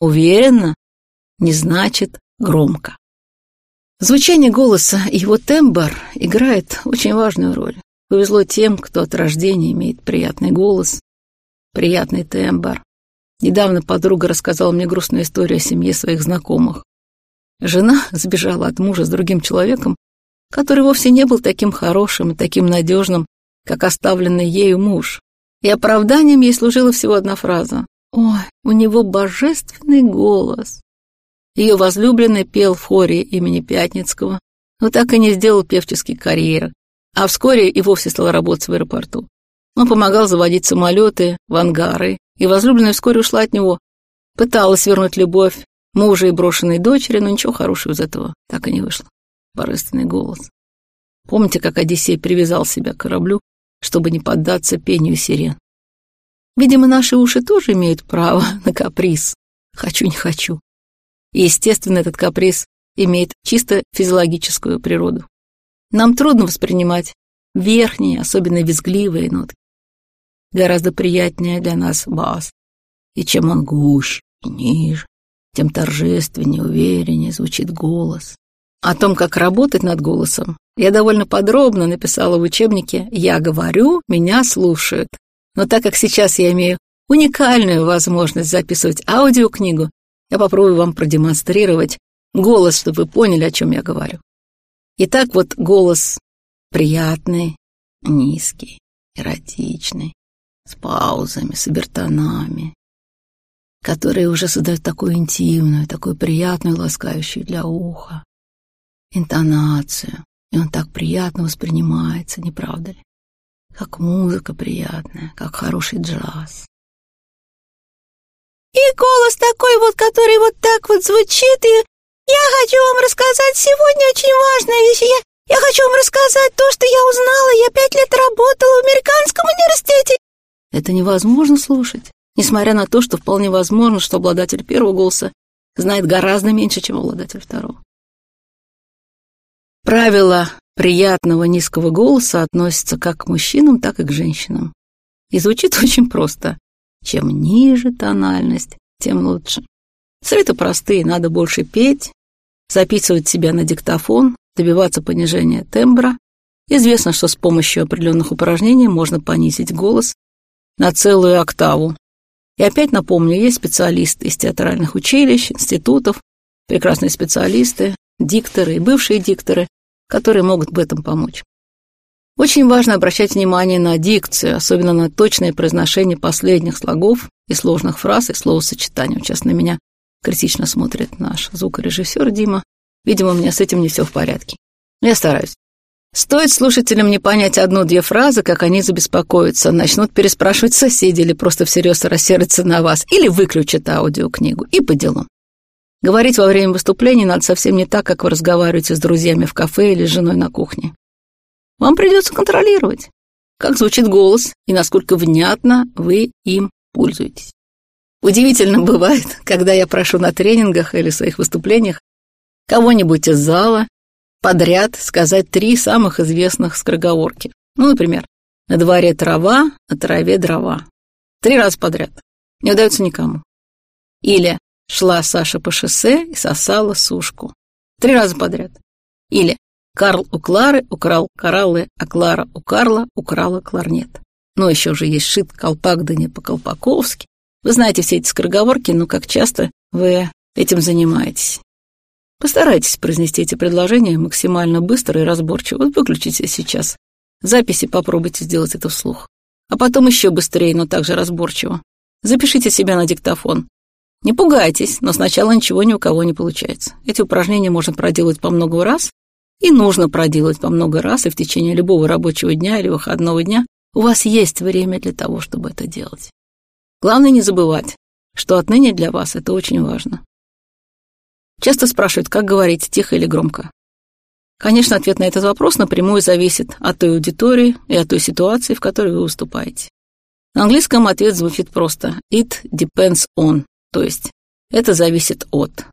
Уверенно не значит громко. Звучание голоса и его тембр играет очень важную роль. Повезло тем, кто от рождения имеет приятный голос, приятный тембр. Недавно подруга рассказала мне грустную историю о семье своих знакомых. Жена сбежала от мужа с другим человеком, который вовсе не был таким хорошим и таким надежным, как оставленный ею муж. И оправданием ей служила всего одна фраза. «Ой, у него божественный голос». Ее возлюбленный пел в хоре имени Пятницкого, но так и не сделал певческой карьеры, а вскоре и вовсе стал работать в аэропорту. Он помогал заводить самолеты в ангары, и возлюбленная вскоре ушла от него. Пыталась вернуть любовь мужа и брошенной дочери, но ничего хорошего из этого так и не вышло. Божественный голос. Помните, как Одиссей привязал себя к кораблю, чтобы не поддаться пению сирен? Видимо, наши уши тоже имеют право на каприз. Хочу, не хочу. И, естественно, этот каприз имеет чисто физиологическую природу. Нам трудно воспринимать верхние, особенно визгливые ноты. Гораздо приятнее для нас бас. И чем он гуще и ниже, тем торжественнее, увереннее звучит голос. О том, как работать над голосом, я довольно подробно написала в учебнике «Я говорю, меня слушают». Но так как сейчас я имею уникальную возможность записывать аудиокнигу, я попробую вам продемонстрировать голос, чтобы вы поняли, о чем я говорю. Итак, вот голос приятный, низкий, эротичный, с паузами, с обертонами, которые уже создают такую интимную, такую приятную, ласкающую для уха интонацию, и он так приятно воспринимается, не правда ли? Как музыка приятная, как хороший джаз. И голос такой вот, который вот так вот звучит, и я хочу вам рассказать сегодня очень важная вещь. Я, я хочу вам рассказать то, что я узнала. Я пять лет работала в американском университете. Это невозможно слушать, несмотря на то, что вполне возможно, что обладатель первого голоса знает гораздо меньше, чем обладатель второго. Правило приятного низкого голоса относится как к мужчинам, так и к женщинам. И звучит очень просто. Чем ниже тональность, тем лучше. Советы простые, надо больше петь, записывать себя на диктофон, добиваться понижения тембра. Известно, что с помощью определенных упражнений можно понизить голос на целую октаву. И опять напомню, есть специалисты из театральных училищ, институтов, прекрасные специалисты, дикторы и бывшие дикторы, которые могут в этом помочь. Очень важно обращать внимание на дикцию, особенно на точное произношение последних слогов и сложных фраз и словосочетаний. Сейчас на меня критично смотрит наш звукорежиссер Дима. Видимо, у меня с этим не все в порядке. Я стараюсь. Стоит слушателям не понять одну-две фразы, как они забеспокоятся, начнут переспрашивать соседей или просто всерьез рассердятся на вас, или выключат аудиокнигу, и по делу. Говорить во время выступления надо совсем не так, как вы разговариваете с друзьями в кафе или с женой на кухне. Вам придется контролировать, как звучит голос и насколько внятно вы им пользуетесь. Удивительно бывает, когда я прошу на тренингах или своих выступлениях кого-нибудь из зала подряд сказать три самых известных скороговорки. Ну, например, «На дворе трава, на траве дрова». Три раза подряд. Не удается никому. Или «Шла Саша по шоссе и сосала сушку». Три раза подряд. Или «Карл у Клары украл кораллы, а Клара у Карла украла кларнет». Ну, еще же есть шит колпак, да не по-колпаковски. Вы знаете все эти скороговорки, но как часто вы этим занимаетесь. Постарайтесь произнести эти предложения максимально быстро и разборчиво. Вот выключите сейчас. Записи попробуйте сделать это вслух. А потом еще быстрее, но также разборчиво. Запишите себя на диктофон. Не пугайтесь, но сначала ничего ни у кого не получается. Эти упражнения можно проделать по много раз, и нужно проделать по много раз, и в течение любого рабочего дня или выходного дня у вас есть время для того, чтобы это делать. Главное не забывать, что отныне для вас это очень важно. Часто спрашивают, как говорить, тихо или громко. Конечно, ответ на этот вопрос напрямую зависит от той аудитории и от той ситуации, в которой вы выступаете. На английском ответ звучит просто «it depends on», то есть это зависит от,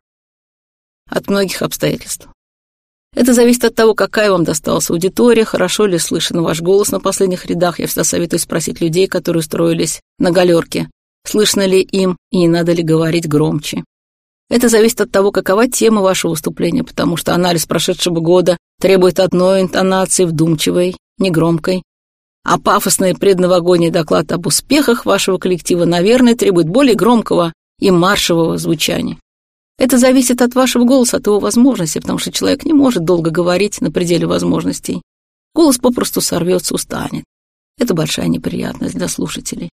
от многих обстоятельств. Это зависит от того, какая вам досталась аудитория, хорошо ли слышен ваш голос на последних рядах. Я всегда советую спросить людей, которые устроились на галерке, слышно ли им и не надо ли говорить громче. Это зависит от того, какова тема вашего выступления, потому что анализ прошедшего года требует одной интонации, вдумчивой, негромкой. А пафосный предновогодний доклад об успехах вашего коллектива, наверное, требует более громкого и маршевого звучания. Это зависит от вашего голоса, от его возможностей, потому что человек не может долго говорить на пределе возможностей. Голос попросту сорвется, устанет. Это большая неприятность для слушателей.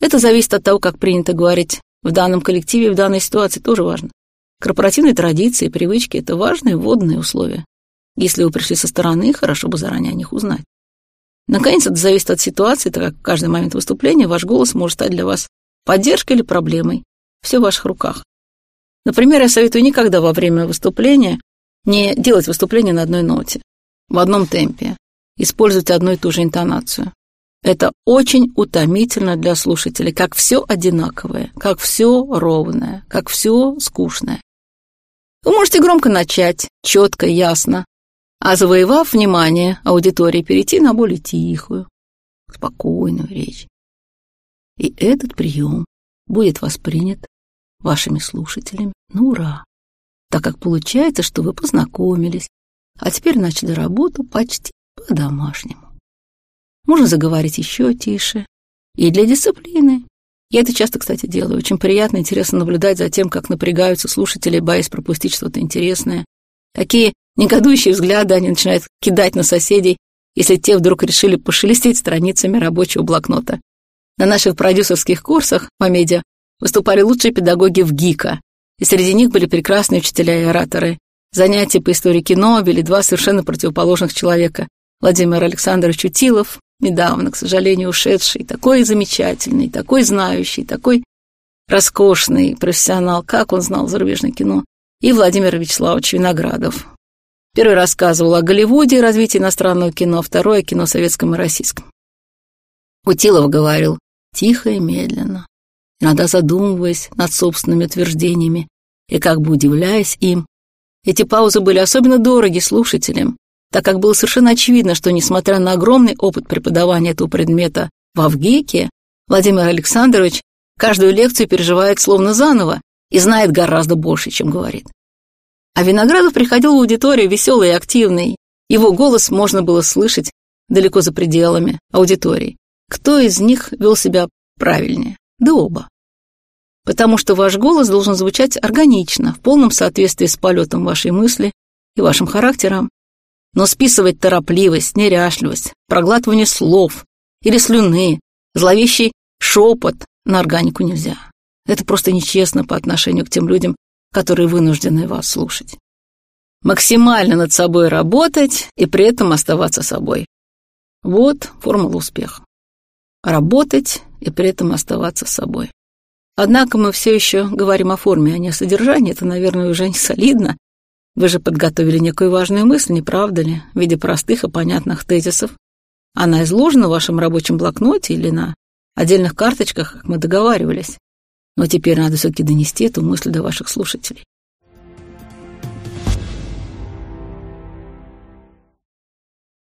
Это зависит от того, как принято говорить в данном коллективе, в данной ситуации тоже важно. Корпоративные традиции, привычки — это важные вводные условия. Если вы пришли со стороны, хорошо бы заранее о них узнать. Наконец, это зависит от ситуации, так как в каждый момент выступления ваш голос может стать для вас поддержкой или проблемой. Все в ваших руках. Например, я советую никогда во время выступления не делать выступление на одной ноте, в одном темпе. Используйте одну и ту же интонацию. Это очень утомительно для слушателей, как все одинаковое, как все ровное, как все скучное. Вы можете громко начать, четко, ясно, а завоевав внимание аудитории, перейти на более тихую, спокойную речь. И этот прием будет воспринят вашими слушателями на ура, так как получается, что вы познакомились, а теперь начали работу почти по-домашнему. Можно заговорить еще тише. И для дисциплины. Я это часто, кстати, делаю. Очень приятно, интересно наблюдать за тем, как напрягаются слушатели, боясь пропустить что-то интересное. Какие негодующие взгляды они начинают кидать на соседей, если те вдруг решили пошелестеть страницами рабочего блокнота. На наших продюсерских курсах по медиа выступали лучшие педагоги в ГИКа, и среди них были прекрасные учителя и ораторы. Занятия по истории кино вели два совершенно противоположных человека. Владимир Александрович Утилов недавно, к сожалению, ушедший, такой замечательный, такой знающий, такой роскошный профессионал, как он знал зарубежное кино, и Владимир Вячеславович Виноградов. Первый рассказывал о Голливуде и развитии иностранного кино, о кино советском и российском. Утилов говорил тихо и медленно, иногда задумываясь над собственными утверждениями и как бы удивляясь им. Эти паузы были особенно дороги слушателям, так как было совершенно очевидно, что, несмотря на огромный опыт преподавания этого предмета в Авгике, Владимир Александрович каждую лекцию переживает словно заново и знает гораздо больше, чем говорит. А Виноградов приходил в аудиторию веселый и активный. Его голос можно было слышать далеко за пределами аудитории. Кто из них вел себя правильнее? Да оба. Потому что ваш голос должен звучать органично, в полном соответствии с полетом вашей мысли и вашим характером, но списывать торопливость, неряшливость, проглатывание слов или слюны, зловещий шепот на органику нельзя. Это просто нечестно по отношению к тем людям, которые вынуждены вас слушать. Максимально над собой работать и при этом оставаться собой. Вот формула успеха. Работать и при этом оставаться собой. Однако мы все еще говорим о форме, а не о содержании. Это, наверное, уже не солидно, вы же подготовили некую важную мысль, не правда ли, в виде простых и понятных тезисов. Она изложена в вашем рабочем блокноте или на отдельных карточках, как мы договаривались. Но теперь надо все-таки донести эту мысль до ваших слушателей.